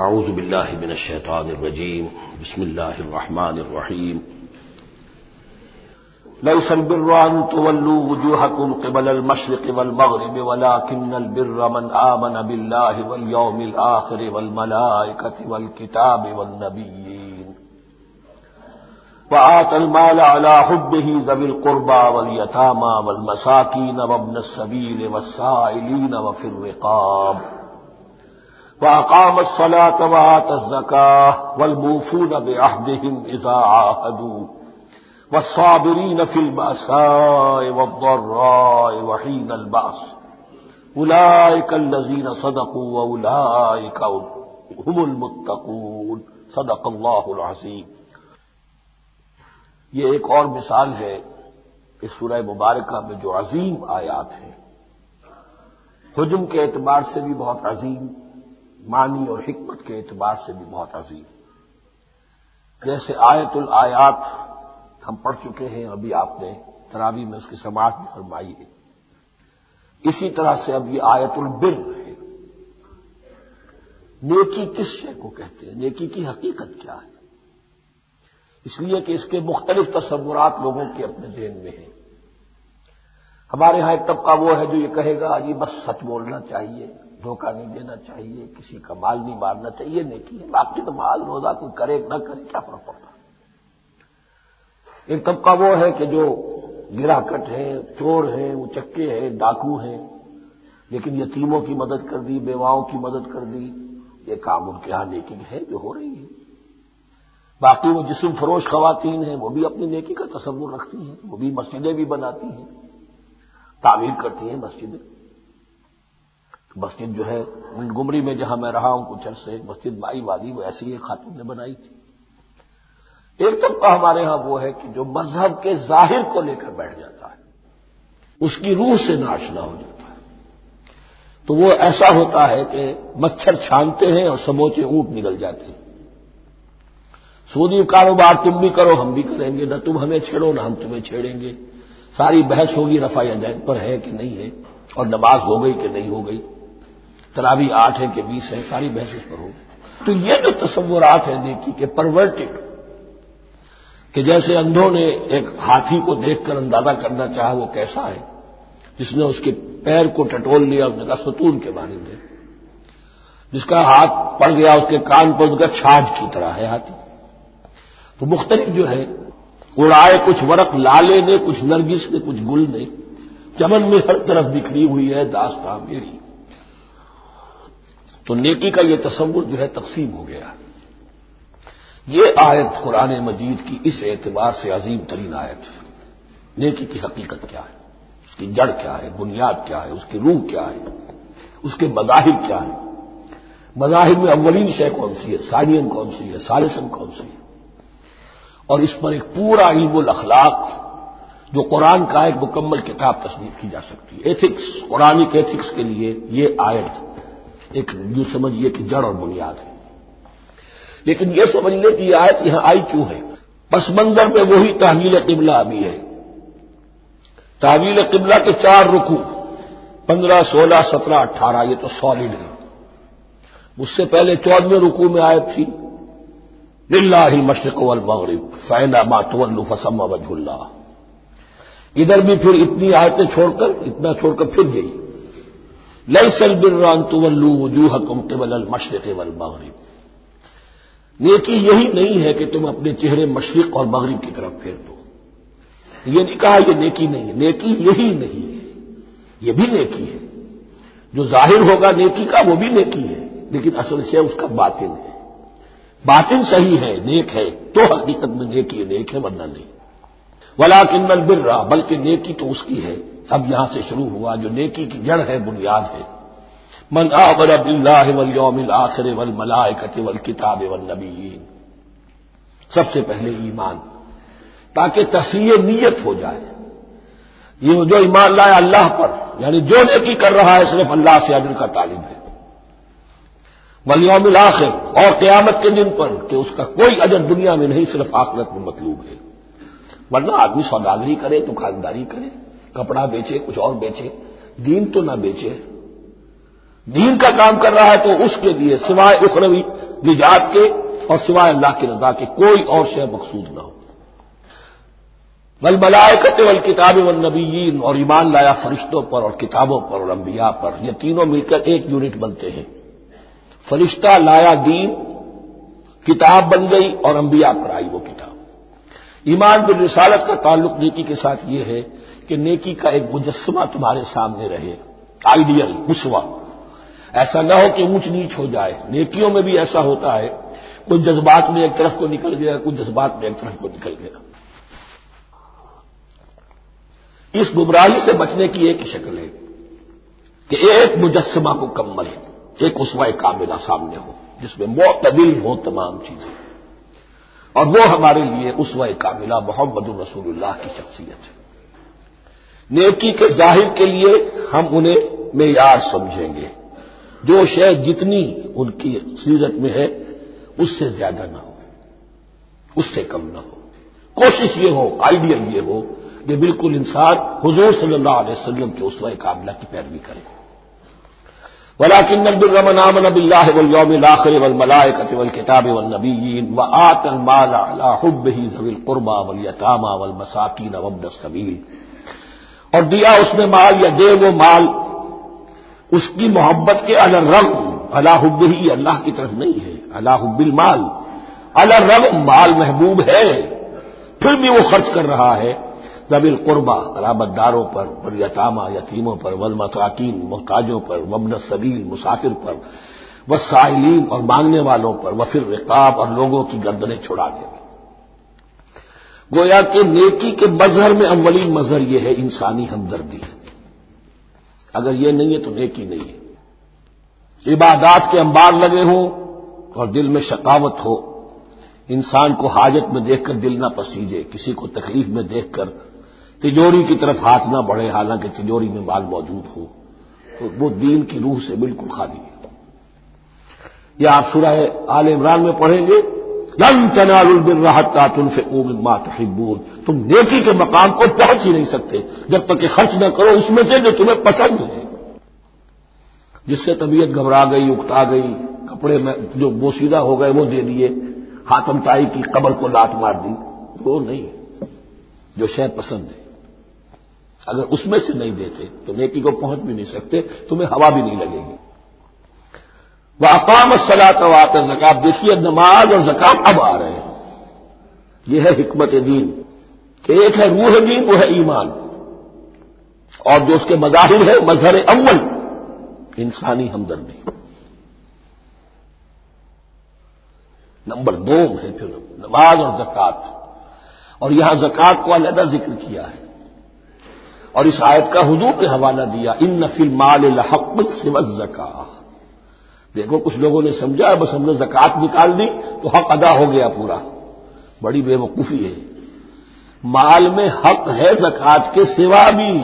أعوذ بالله من الشيطان الرجيم بسم الله الرحمن الرحيم ليس البر أن تولوا وجوهكم قبل المشرق والمغرب ولكن البر من آمن بالله واليوم الآخر والملائكة والكتاب والنبيين وآت المال على حبه ذوي القربى واليتامى والمساكين وابن السبيل والسائلين وفي الرقاب۔ وأقام الصلاة وآت الزكاة والموفون بعهدهم إذا عاهدوا والصابرين في البأساء والضراء وحين البأس أولئك الذين صدقوا وأولئك هم المتقون صدق الله العظيم یہ ایک اور مثال ہے اس سورہ مبارکہ میں جو عظیم آیات ہیں حجم کے اعتبار سے بھی بہت عظیم معنی اور حکمت کے اعتبار سے بھی بہت عظیم۔ جیسے آیت الآیات ہم پڑھ چکے ہیں، ابھی آپ نے تراوی میں اس کی سماعت بھی فرمائی ہے۔ اسی طرح سے اب یہ آیت البر ہے۔ نیکی کس شے کو کہتے ہیں؟ نیکی کی حقیقت کیا ہے؟ اس لیے کہ اس کے مختلف تصورات لوگوں کے اپنے ذہن میں ہیں۔ ہمارے ہاں ایک طبقہ وہ ہے جو یہ کہے گا جی بس سچ بولنا چاہیے۔ دھوکہ نہیں دینا چاہیے، کسی کا مال نہیں مارنا چاہیے، نیکی ہے، باقی تو مال روزہ کوئی کرے نہ کرے، کیا فرق پڑتا؟ ایک طبقہ وہ ہے کہ جو گرا کٹ ہے، چور ہیں وہ چکے ہیں، ڈاکو ہیں، لیکن یتیموں کی مدد کر دی، بیواؤں کی مدد کر دی، یہ کام ان کے یہاں نیکی ہے جو ہو رہی ہے۔ باقی وہ جسم فروش خواتین ہیں، وہ بھی اپنی نیکی کا تصور رکھتی ہیں، وہ بھی مسجدیں بھی بناتی ہیں، تعمیر کرتی ہیں مسجدیں۔ مسجد جو ہے گمری میں جہاں میں رہا ہوں، کچھ عرصے مسجد مائی وادی، وہ ایسی ایک خاتون نے بنائی تھی۔ ایک طبقہ ہمارے ہاں وہ ہے کہ جو مذہب کے ظاہر کو لے کر بیٹھ جاتا ہے۔ اس کی روح سے ناشنا ہو جاتا ہے۔ تو وہ ایسا ہوتا ہے کہ مچھر چھانتے ہیں اور سموچے اونٹ نکل جاتے ہیں۔ سودی کاروبار تم بھی کرو، ہم بھی کریں گے۔ نہ تم ہمیں چھیڑو، نہ ہم تمہیں چھیڑیں گے۔ ساری بحث ہوگی رفا یا پر ہے کہ نہیں ہے، اور نماز ہو گئی کہ نہیں ہو گئی۔ ترابی آٹھ ہے کہ بیس ہے ساری بحث اس پر ہوگی تو یہ جو تصورات ہیں نیکی کے پرورٹڈ، کہ جیسے اندھوں نے ایک ہاتھی کو دیکھ کر اندازہ کرنا چاہا وہ کیسا ہے، جس نے اس کے پیر کو ٹٹول لیا، اس نے کہا ستون کے بارے میں۔ جس کا ہاتھ پڑ گیا، اس کے کان پر اس کا چھاج کی طرح ہے ہاتھی۔ تو مختلف جو ہے اڑائے کچھ ورق، لالے نے، کچھ نرگس نے، کچھ گل نے، چمن میں ہر طرف بکھری ہوئی ہے داستان میری۔ تو نیکی کا یہ تصور جو ہے تقسیم ہو گیا۔ یہ آیت قرآن مجید کی اس اعتبار سے عظیم ترین آیت ہے۔ نیکی کی حقیقت کیا ہے؟ اس کی جڑ کیا ہے؟ بنیاد کیا ہے؟ اس کی روح کیا ہے؟ اس کے مذاہب کیا ہے مذاہب میں اولین شے کون سی ہے؟ سائنین کون سی ہے؟ سالسن کون سی ہے؟ اور اس پر ایک پورا علم الاخلاق جو قرآن کا ایک مکمل کتاب تصنیف کی جا سکتی ہے۔ ایتھکس قرآن ایتھکس کے لیے یہ آیت ایک یوں سمجھیے کہ جڑ اور بنیاد ہے۔ لیکن یہ سمجھ لیں کہ یہ آیت یہاں آئی کیوں ہے؟ پس منظر میں وہی تحویل قبلہ ابھی ہے۔ تحویل قبلہ کے چار رکو پندرہ، سولہ، سترہ، اٹھارہ، یہ تو سالڈ ہے اس سے پہلے چودہویں رکو میں آیت تھی، للہ مشرق والمغرب فینا ماتول فسم وجہ اللہ ادھر بھی پھر اتنی آیتیں چھوڑ کر، اتنا چھوڑ کر پھر گئی لئی سل بران تو وجوہ کم قبل المشرق والمغرب۔ نیکی یہی نہیں ہے کہ تم اپنے چہرے مشرق اور مغرب کی طرف پھیر دو۔ یہ نہیں کہا یہ نیکی نہیں ہے۔ نیکی یہی نہیں ہے۔ یہ بھی نیکی ہے۔ جو ظاہر ہوگا نیکی کا وہ بھی نیکی ہے۔ لیکن اصل سے اس کا باطن ہے۔ باطن صحیح ہے، نیک ہے۔ تو حقیقت میں نیکی نیک ہے، ورنہ نہیں۔ ولا کنل بر رہا بلکہ نیکی تو اس کی ہے۔ اب یہاں سے شروع ہوا جو نیکی کی جڑ ہے، بنیاد ہے۔ من آمن باللہ والیوم الاخر والملائکۃ والکتاب والنبیین۔ سب سے پہلے ایمان، تاکہ تصریح نیت ہو جائے۔ یہ جو ایمان لائے اللہ پر یعنی جو نیکی کر رہا ہے، صرف اللہ سے اجر کا طالب ہے۔ ولیوم الاخر، اور قیامت کے دن پر کہ اس کا کوئی اجر دنیا میں نہیں، صرف آخرت میں مطلوب ہے۔ ورنہ آدمی سوداگری کرے تو خانداری کرے۔ کپڑا بیچے، کچھ اور بیچے، دین تو نہ بیچے۔ دین کا کام کر رہا ہے تو اس کے لیے سوائے اخروی نجات کے اور سوائے اللہ کی رضا کے کوئی اور شے مقصود نہ ہو۔ ول ملائکت ول کتاب و اور ایمان لایا فرشتوں پر اور کتابوں پر اور انبیاء پر، یہ تینوں مل کر ایک یونٹ بنتے ہیں۔ فرشتہ لایا دین، کتاب بن گئی اور انبیاء پر آئی وہ کتاب۔ ایمان بال رسالت کا تعلق نیکی کے ساتھ یہ ہے کہ نیکی کا ایک مجسمہ تمہارے سامنے رہے، آئیڈیل مسوا ایسا نہ ہو کہ اونچ نیچ ہو جائے۔ نیکیوں میں بھی ایسا ہوتا ہے کچھ جذبات میں ایک طرف کو نکل گیا کچھ جذبات میں ایک طرف کو نکل گیا۔ اس گمراہی سے بچنے کی ایک شکل ہے کہ ایک مجسمہ مکمل ایک اسوائے کاملہ سامنے ہو، جس میں معتدل ہو تمام چیزیں۔ اور وہ ہمارے لیے اسوائے کاملہ محمد الرسول اللہ کی شخصیت ہے۔ نیکی کے ظاہر کے لیے ہم انہیں معیار سمجھیں گے۔ جو شے جتنی ان کی سیرت میں ہے، اس سے زیادہ نہ ہو۔ اس سے کم نہ ہو۔ کوشش یہ ہو آئیڈیل یہ ہو کہ بالکل انسان حضور صلی اللہ علیہ وسلم کے اسوائے قابلہ کی پیروی کرے۔ ولاکن نبد الرمن امن اب اللہ واليوم الاخر والملائکة والکتاب والنبیین وآت المال على حبه ذوی القربى والیتامى والمساکین وابن السبیل اور دیا اس نے مال یا دے وہ مال، اس کی محبت کے الرغم اللہ حب ہی اللہ کی طرف نہیں ہے اللہ حب المال الرغم مال محبوب ہے، پھر بھی وہ خرچ کر رہا ہے رب القربا قرابت داروں پر اور یتامہ، یتیموں پر ول مساکین محتاجوں پر وبن صبیل مسافر پر، وسائلین اور مانگنے والوں پر وفر رقاب اور لوگوں کی گردنیں چھڑا دے۔ گویا کہ نیکی کے مظہر میں اولین مظہر یہ ہے انسانی ہمدردی۔ اگر یہ نہیں ہے تو نیکی نہیں ہے۔ عبادات کے انبار لگے ہوں اور دل میں شکاوت ہو۔ انسان کو حاجت میں دیکھ کر دل نہ پسیجے، کسی کو تکلیف میں دیکھ کر تجوری کی طرف ہاتھ نہ بڑھے، حالانکہ تجوری میں مال موجود ہو۔ تو وہ دین کی روح سے بالکل خالی ہے۔ یا آپ سورہ آل عمران میں پڑھیں گے۔ لن چنال البر راحت مما تحبون۔ تم نیکی کے مقام کو پہنچ ہی نہیں سکتے، جب تک کہ خرچ نہ کرو، اس میں سے جو تمہیں پسند ہے۔ جس سے طبیعت گھبرا گئی، اکتا گئی، کپڑے میں جو بوسیدہ ہو گئے، وہ دے دیے۔ ہاتم تائی کی قبر کو لات مار دی۔ وہ نہیں، جو شہ پسند ہے۔ اگر اس میں سے نہیں دیتے، تو نیکی کو پہنچ بھی نہیں سکتے، تمہیں ہوا بھی نہیں لگے گی۔ وہ اقام سلاط وات زکات دیکھیے، نماز اور زکات اب آ رہے ہیں۔ یہ ہے حکمت دین۔ کہ ایک ہے روح دین، وہ ہے ایمان۔ اور جو اس کے مظاہر ہے مظہر اول، انسانی ہمدردی۔ نمبر دو ہے پھر نماز اور زکات اور یہاں زکات کو علیحدہ ذکر کیا ہے۔ اور اس آیت کا حضور نے حوالہ دیا، ان نفل مال الحق سمت زکا دیکھو، کچھ لوگوں نے سمجھا، بس ہم نے زکات نکال دی تو حق ادا ہو گیا پورا۔ بڑی بے وقوفی ہے۔ مال میں حق ہے زکات کے سوا بھی۔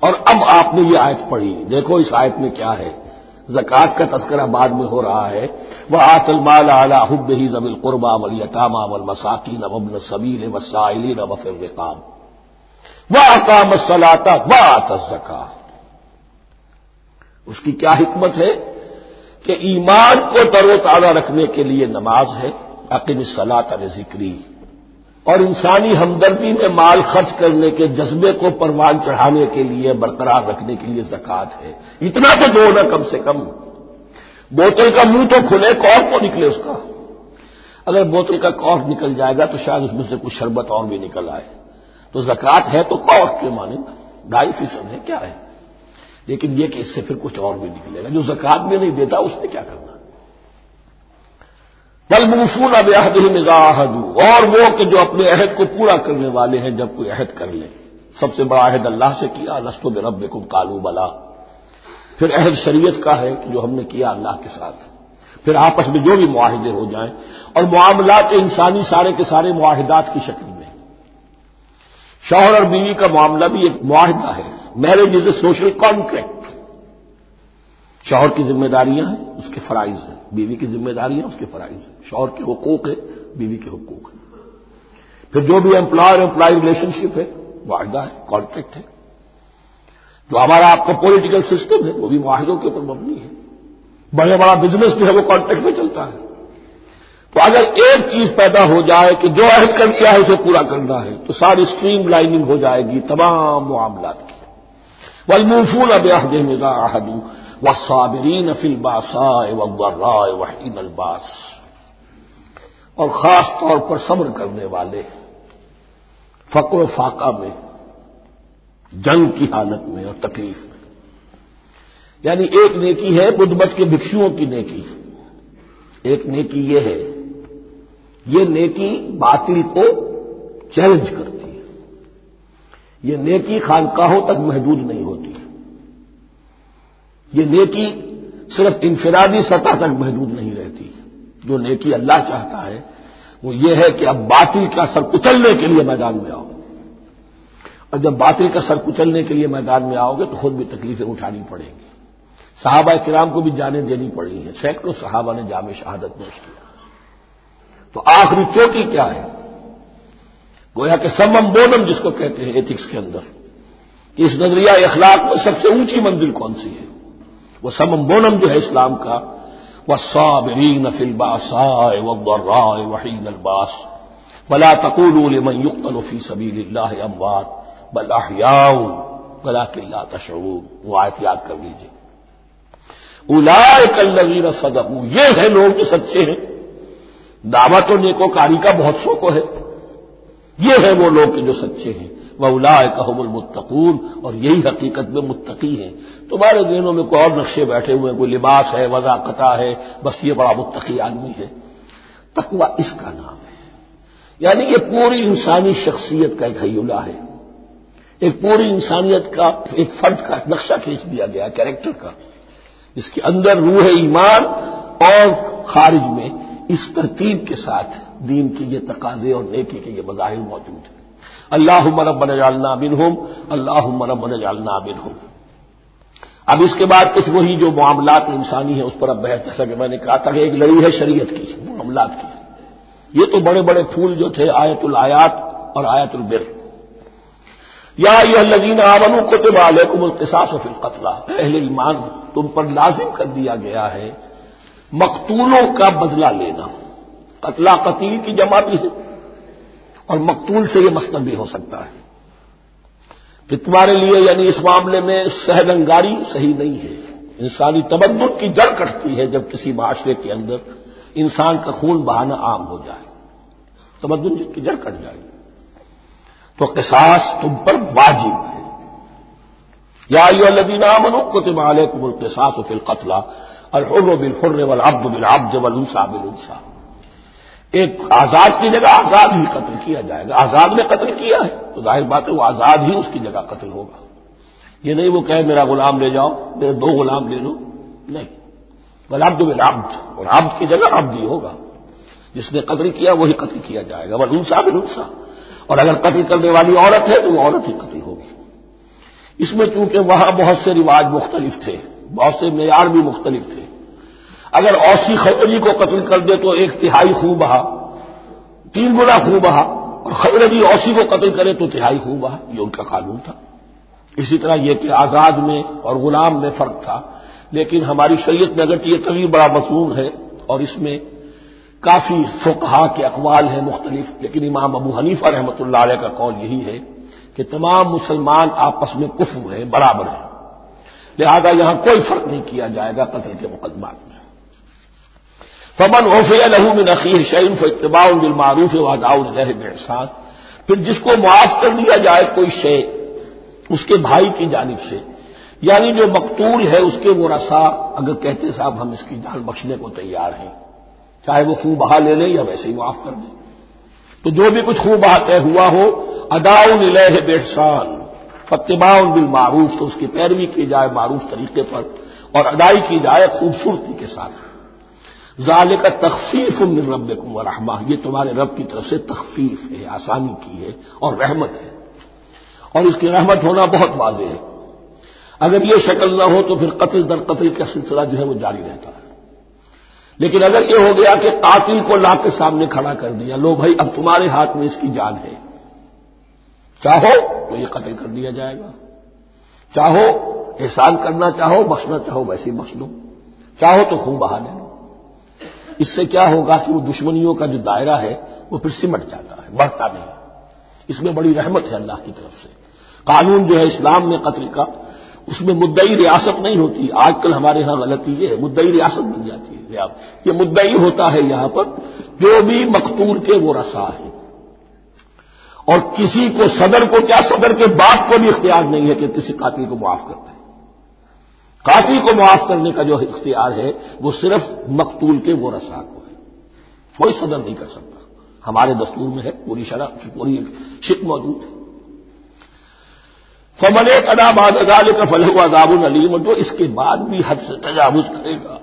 اور اب آپ نے یہ آیت پڑھی۔ دیکھو اس آیت میں کیا ہے۔ زکات کا تذکرہ بعد میں ہو رہا ہے۔ وہ آت المال اعلیٰ حب ہی زبل قربا ولیطامہ ول مساکین وبن صبیل وسائلین وفر رقاب وہ اقام سلاتا وہ آتا اس کی کیا حکمت ہے؟ کہ ایمان کو تر و تازہ رکھنے کے لیے نماز ہے عقیم صلاح سلاط ذکری اور انسانی ہمدردی میں مال خرچ کرنے کے جذبے کو پروان چڑھانے کے لیے، برقرار رکھنے کے لیے زکات ہے۔ اتنا تو دو نا کم سے کم۔ بوتل کا منہ تو کھلے، کور کو نکلے اس کا۔ اگر بوتل کا کور نکل جائے گا تو شاید اس میں سے کچھ شربت اور بھی نکل آئے۔ تو زکات ہے تو کوٹ کے مانند۔ ڈھائی فیصد ہے، کیا ہے؟ لیکن یہ کہ اس سے پھر کچھ اور بھی نکلے گا جو زکات میں نہیں دیتا، اس نے کیا کرنا؟ بل منفون اب عہد ہی اور وہ کہ جو اپنے عہد کو پورا کرنے والے ہیں جب کوئی عہد کر لے۔ سب سے بڑا عہد اللہ سے کیا لسط و رب کالو بلا۔ پھر عہد شریعت کا ہے کہ جو ہم نے کیا اللہ کے ساتھ۔ پھر آپس میں جو بھی معاہدے ہو جائیں، اور معاملات انسانی سارے کے سارے معاہدات کی شکل شوہر اور بیوی کا معاملہ بھی ایک معاہدہ ہے۔ Marriage is a social contract شوہر کی ذمہ داریاں ہیں، اس کے فرائض ہیں۔ بیوی کی ذمہ داریاں اس کے فرائض ہیں۔ شوہر کے حقوق ہے بیوی کے حقوق ہیں۔ پھر جو بھی امپلائر امپلائی ریلیشن شپ ہے، معاہدہ ہے کانٹریکٹ ہے۔ جو ہمارا آپ کا پولیٹیکل سسٹم ہے، وہ بھی معاہدوں کے اوپر مبنی ہے۔ بڑے بڑا بزنس جو ہے، وہ کانٹیکٹ میں چلتا ہے۔ تو اگر ایک چیز پیدا ہو جائے کہ جو عہد کر دیا ہے اسے پورا کرنا ہے، تو ساری اسٹریم لائننگ ہو جائے گی تمام معاملات کی۔ والموفون بعهد اذا عهدوا والصابرين في الباساء والضراء وحين الباس۔ اور خاص طور پر صبر کرنے والے فقر و فاقہ میں، جنگ کی حالت میں اور تکلیف میں۔ یعنی ایک نیکی ہے بدھ مت کے بھکشوؤں کی نیکی۔ ایک نیکی یہ ہے یہ نیکی باطل کو چیلنج کرتی ہے۔ یہ نیکی خانقاہوں تک محدود نہیں ہوتی۔ یہ نیکی صرف انفرادی سطح تک محدود نہیں رہتی۔ جو نیکی اللہ چاہتا ہے، وہ یہ ہے کہ اب باطل کا سر کچلنے کے لیے میدان میں آؤ۔ اور جب باطل کا سر کچلنے کے لیے میدان میں آؤ گے تو خود بھی تکلیفیں اٹھانی پڑیں گی۔ صحابہ کرام کو بھی جانیں دینی پڑی ہیں۔ سینکڑوں صحابہ نے جامع شہادت نوش کیا۔ تو آخری چوٹی کیا ہے؟ گویا کہ سمم بونم جس کو کہتے ہیں ایتھکس کے اندر۔ کہ اس نظریہ اخلاق میں سب سے اونچی منزل کون سی ہے؟ وہ سمم بونم جو ہے اسلام کا۔ وہ صابرین فلباسائے رائے وحین الباس بلا تقول لمن يقتل في سبيل الله اموات بل احياء ولكن لا تشعرون۔ وہ آیت یاد کر لیجیے الا الذين صدقوا۔ یہ ہے لوگ جو سچے ہیں۔ دعوت و نیکو کاری کا بہت شوق ہے۔ یہ ہے وہ لوگ جو سچے ہیں۔ وہ الا کہم المتقون اور یہی حقیقت میں متقی ہیں۔ تمہارے دینوں میں کوئی اور نقشے بیٹھے ہوئے ہیں، کوئی لباس ہے وضاقت ہے، بس یہ بڑا متقی آدمی ہے۔ تقوا اس کا نام ہے۔ یعنی یہ پوری انسانی شخصیت کا ایک حیولہ ہے۔ ایک پوری انسانیت کا ایک فرد کا نقشہ کھینچ دیا گیا کیریکٹر کا۔ اس کے اندر روح ایمان اور خارج میں اس ترتیب کے ساتھ دین کی یہ تقاضے اور نیکی کے یہ مظاہر موجود ہیں۔ اللہ مرب جالنا بن ہوں اللہ مرب جالنا بن ہوں اب اس کے بعد کچھ وہی جو معاملات انسانی ہیں، اس پر اب بحث، جیسا کہ میں نے کہا تھا کہ ایک لڑی ہے شریعت کی، معاملات کی۔ یہ تو بڑے بڑے پھول جو تھے، آیت الآیات اور آیت البر۔ یا یہ لگین آمن کو تو علیکم القصاص و فل اہل ایمان، تم پر لازم کر دیا گیا ہے مقتولوں کا بدلہ لینا۔ قتلہ قتیل کی جمع بھی ہے۔ اور مقتول سے یہ مستق بھی ہو سکتا ہے۔ کہ تمہارے لیے یعنی اس معاملے میں سہد انگاری صحیح نہیں ہے۔ انسانی تمدن کی جڑ کٹتی ہے جب کسی معاشرے کے اندر انسان کا خون بہانا عام ہو جائے۔ تمدن کی جڑ کٹ جائے۔ تو قصاص تم پر واجب ہے۔ یا الدین منو کو تم علیہ کو القصاص فل قتلا الحر بالحر والعبد بالعبد والانسا بالانسا۔ ایک آزاد کی جگہ آزاد ہی قتل کیا جائے گا۔ آزاد نے قتل کیا ہے؟ تو ظاہر بات ہے وہ آزاد ہی اس کی جگہ قتل ہوگا۔ یہ نہیں وہ کہے میرا غلام لے جاؤ، میرے دو غلام لے لو۔ نہیں۔ بلابد بالعبد، اور عبد کی جگہ عبد ہی ہوگا۔ جس نے قتل کیا، وہی قتل کیا جائے گا۔ ولونسا بالانسا۔ اور اگر قتل کرنے والی عورت ہے، تو وہ عورت ہی قتل ہوگی۔ اس میں چونکہ وہاں بہت سے رواج مختلف تھے۔ بہت سے معیار بھی مختلف تھے۔ اگر اوسی خبری کو قتل کر دے تو ایک تہائی خون بہا، تین گنا خون بہا، اور خبری اوسی کو قتل کرے تو تہائی خون بہا، یہ ان کا قانون تھا۔ اسی طرح یہ کہ آزاد میں اور غلام میں فرق تھا، لیکن ہماری شریعت میں اگر یہ کبھی بڑا مصنون ہے اور اس میں کافی فقہا کے اقوال ہیں مختلف، لیکن امام ابو حنیفہ رحمۃ اللہ علیہ کا قول یہی ہے کہ تمام مسلمان آپس میں کفو ہیں، برابر ہیں۔ لہذا یہاں کوئی فرق نہیں کیا جائے گا قتل کے مقدمات میں۔ فمن اوفی الحم میں نقیر شعین و اتباع بالمعروف واداؤ احسان پھر جس کو معاف کر دیا جائے کوئی شے، اس کے بھائی کی جانب سے یعنی جو مقتول ہے، اس کے وہ رسا اگر کہتے صاحب ہم اس کی جان بخشنے کو تیار ہیں، چاہے وہ خوب بہا لے لیں یا ویسے ہی معاف کر دیں۔ تو جو بھی کچھ خوب بہا طے ہوا ہو اداؤن لہ بےحسان فتبا بل معروف تو اس کی پیروی کی جائے معروف طریقے پر اور ادائی کی جائے خوبصورتی کے ساتھ۔ ظال کا تخفیف من رب و رحمہ، یہ تمہارے رب کی طرف سے تخفیف ہے، آسانی کی ہے اور رحمت ہے۔ اور اس کی رحمت ہونا بہت واضح ہے۔ اگر یہ شکل نہ ہو تو پھر قتل در قتل کا سلسلہ جو ہے وہ جاری رہتا ہے۔ لیکن اگر یہ ہو گیا کہ قاتل کو لا کے سامنے کھڑا کر دیا، لو بھائی، اب تمہارے ہاتھ میں اس کی جان ہے۔ چاہو تو یہ قتل کر دیا جائے گا۔ چاہو احسان کرنا چاہو، بخشنا چاہو، ویسے ہی بخش دو چاہو تو خون بہا لے لو۔ اس سے کیا ہوگا کہ وہ دشمنیوں کا جو دائرہ ہے، وہ پھر سمٹ جاتا ہے، بڑھتا نہیں۔ اس میں بڑی رحمت ہے اللہ کی طرف سے۔ قانون جو ہے اسلام میں قتل کا، اس میں مدعی ریاست نہیں ہوتی۔ آج کل ہمارے ہاں غلطی یہ ہے، مدعی ریاست بن جاتی ہے۔ یہ مدعی ہوتا ہے یہاں پر، جو بھی مقتول کے وہ رسا ہے اور کسی کو صدر کو کیا صدر کے باپ کو بھی اختیار نہیں ہے کہ کسی قاتل کو معاف کرتے قاتل کو معاف کرنے کا جو اختیار ہے، وہ صرف مقتول کے وہ رسا کو ہے۔ کوئی صدر نہیں کر سکتا۔ ہمارے دستور میں ہے، پوری شرح، پوری شک موجود ہے۔ فمن ادا باد ادال کا فلح عذاب العلیم جو اس کے بعد بھی حد سے تجاوز کرے گا،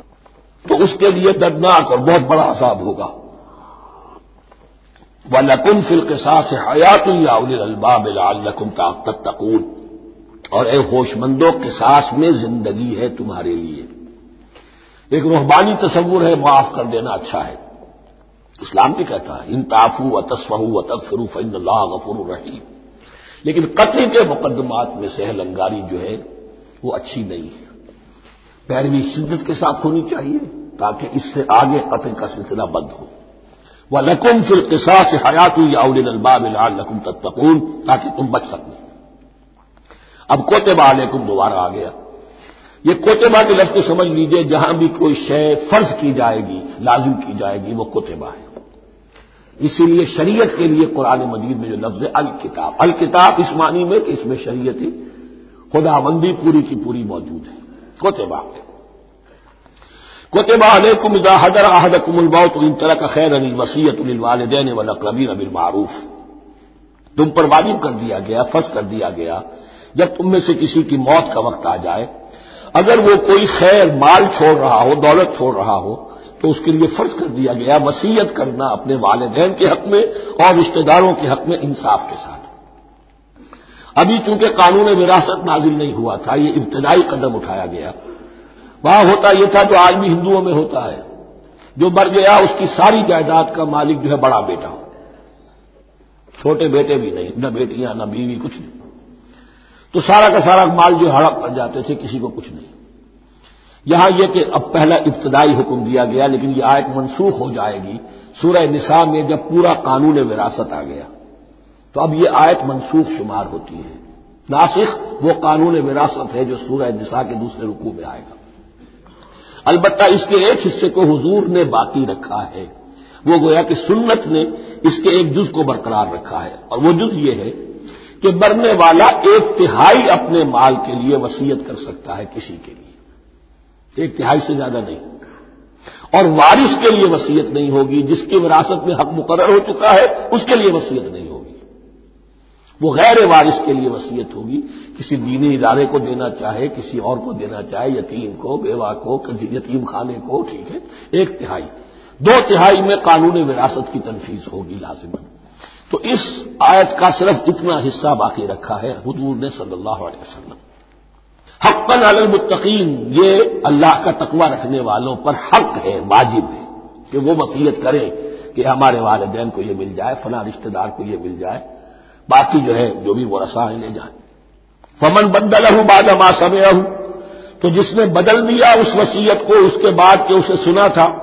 تو اس کے لیے دردناک اور بہت بڑا عذاب ہوگا۔ وہ لکم فل کے ساتھ حیات الباب لکم تقول اور اے ہوش مندوں کے ساس میں زندگی ہے تمہارے لیے۔ ایک روحبانی تصور ہے، معاف کر دینا اچھا ہے۔ اسلام بھی کہتا ہے، ان تافو و تصف و تفروف اللہ غفور الرحیم لیکن قتل کے مقدمات میں سے لنگاری جو ہے، وہ اچھی نہیں ہے۔ پیروی شدت کے ساتھ ہونی چاہیے تاکہ اس سے آگے قتل کا سلسلہ بند ہو۔ وہ لکم فل سے حیات یا اول الباب لکم تتقون تاکہ تم بچ سکو۔ اب کوتبہ علیکم دوبارہ آ گیا یہ کوتبہ کے لفظ کو سمجھ لیجیے، جہاں بھی کوئی شے فرض کی جائے گی، لازم کی جائے گی، وہ کوتبہ ہے۔ اسی لیے شریعت کے لیے قرآن مجید میں جو لفظ ہے، الکتاب۔ الکتاب اس معنی میں کہ اس میں شریعت خدا بندی پوری کی پوری موجود ہے۔ کوتبہ۔ کوتبہ علیکم اذا حضر احدکم الموت ان طرح کا خیر علی وسیعت الوالدین والاقربین بالمعروف۔ تم پر واجب کر دیا گیا، فرض کر دیا گیا، جب تم میں سے کسی کی موت کا وقت آ جائے، اگر وہ کوئی خیر مال چھوڑ رہا ہو، دولت چھوڑ رہا ہو، تو اس کے لیے فرض کر دیا گیا وسیعت کرنا اپنے والدین کے حق میں اور رشتہ داروں کے حق میں انصاف کے ساتھ۔ ابھی چونکہ قانون وراثت نازل نہیں ہوا تھا، یہ ابتدائی قدم اٹھایا گیا۔ وہاں ہوتا یہ تھا جو آج بھی ہندوؤں میں ہوتا ہے، جو مر گیا، اس کی ساری جائیداد کا مالک جو ہے بڑا بیٹا۔ ہو چھوٹے بیٹے بھی نہیں، نہ بیٹیاں، نہ بیوی، کچھ نہیں۔ تو سارا کا سارا مال جو ہڑپ کر جاتے تھے، کسی کو کچھ نہیں۔ یہاں یہ کہ اب پہلا ابتدائی حکم دیا گیا، لیکن یہ آیت منسوخ ہو جائے گی۔ سورہ نساء میں جب پورا قانون وراثت آ گیا، تو اب یہ آیت منسوخ شمار ہوتی ہے۔ ناسخ وہ قانون وراثت ہے جو سورہ نساء کے دوسرے رکوع میں آئے گا۔ البتہ اس کے ایک حصے کو حضور نے باقی رکھا ہے۔ وہ گویا کہ سنت نے اس کے ایک جز کو برقرار رکھا ہے۔ اور وہ جز یہ ہے کہ مرنے والا ایک تہائی اپنے مال کے لیے وسیعت کر سکتا ہے کسی کے لیے۔ ایک تہائی سے زیادہ نہیں۔ اور وارث کے لیے وسیعت نہیں ہوگی، جس کی وراثت میں حق مقرر ہو چکا ہے، اس کے لیے وسیعت نہیں ہوگی۔ وہ غیر وارث کے لیے وسیعت ہوگی۔ کسی دینی ادارے کو دینا چاہے، کسی اور کو دینا چاہے، یتیم کو، بیوہ کو یتیم خانے کو، ٹھیک ہے؟ ایک تہائی۔ دو تہائی میں قانون وراثت کی تنفیذ ہوگی لازمن تو اس آیت کا صرف اتنا حصہ باقی رکھا ہے حضور نے صلی اللہ علیہ وسلم۔ حقن المتقین، یہ اللہ کا تقوی رکھنے والوں پر حق ہے، واجب ہے کہ وہ وصیت کرے کہ ہمارے والدین کو یہ مل جائے، فلاں رشتہ دار کو یہ مل جائے۔ باقی جو ہے، جو بھی وہ رسائیں لے جائیں۔ فمن بدل ہوں باد ما ہوں تو جس نے بدل دیا اس وسیعت کو، اس کے بعد کہ اسے سنا تھا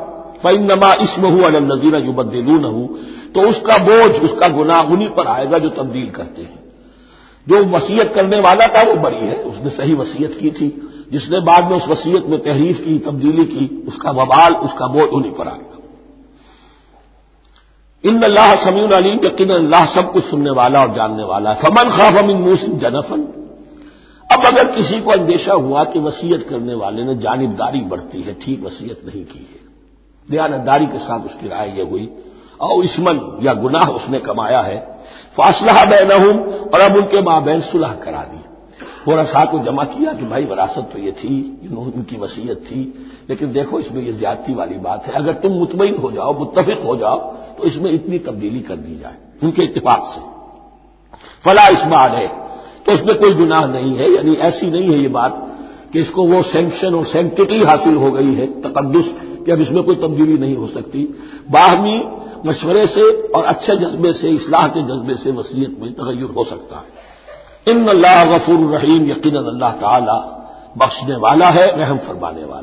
فن نما اسم ہوں النظیر جو بدلون ہوں تو اس کا بوجھ، اس کا گناہ انہیں پر آئے گا جو تبدیل کرتے ہیں۔ جو وسیعت کرنے والا تھا، وہ بری ہے۔ اس نے صحیح وسیعت کی تھی۔ جس نے بعد میں اس وسیعت میں تحریف کی، تبدیلی کی، اس کا وبال، اس کا بوجھ انہیں پر آئے۔ گا ان اللہ سمیع علیم یقین اللہ سب کچھ سننے والا اور جاننے والا ہے۔ فمن خاف امین موسم جنفن، اب اگر کسی کو اندیشہ ہوا کہ وسیعت کرنے والے نے جانبداری بڑھتی ہے، ٹھیک وسیعت نہیں کی ہے۔ دیانتداری کے ساتھ اس کی رائے یہ ہوئی اور اسمن یا گناہ اس نے کمایا ہے فاصلہ بین اور اب ان کے ماں بہن صلح کرا دی۔ وہ رسا کو جمع کیا کہ بھائی وراثت تو یہ تھی ان کی وسیعت تھی، لیکن دیکھو اس میں یہ زیادتی والی بات ہے۔ اگر تم مطمئن ہو جاؤ، متفق ہو جاؤ، تو اس میں اتنی تبدیلی کر دی جائے، ان کے اتفاق سے۔ فلا اسمال ہے تو اس میں کوئی گناہ نہیں ہے یعنی ایسی نہیں ہے یہ بات کہ اس کو وہ سینکشن اور سینکٹی حاصل ہو گئی ہے، تقدس، کہ اب اس میں کوئی تبدیلی نہیں ہو سکتی۔ باہمی مشورے سے اور اچھے جذبے سے، اصلاح کے جذبے سے وسیعت میں تغیر ہو سکتا ہے۔ ان اللہ غفور الرحیم یقین اللہ تعالی بخشنے والا ہے رحم فرمانے والا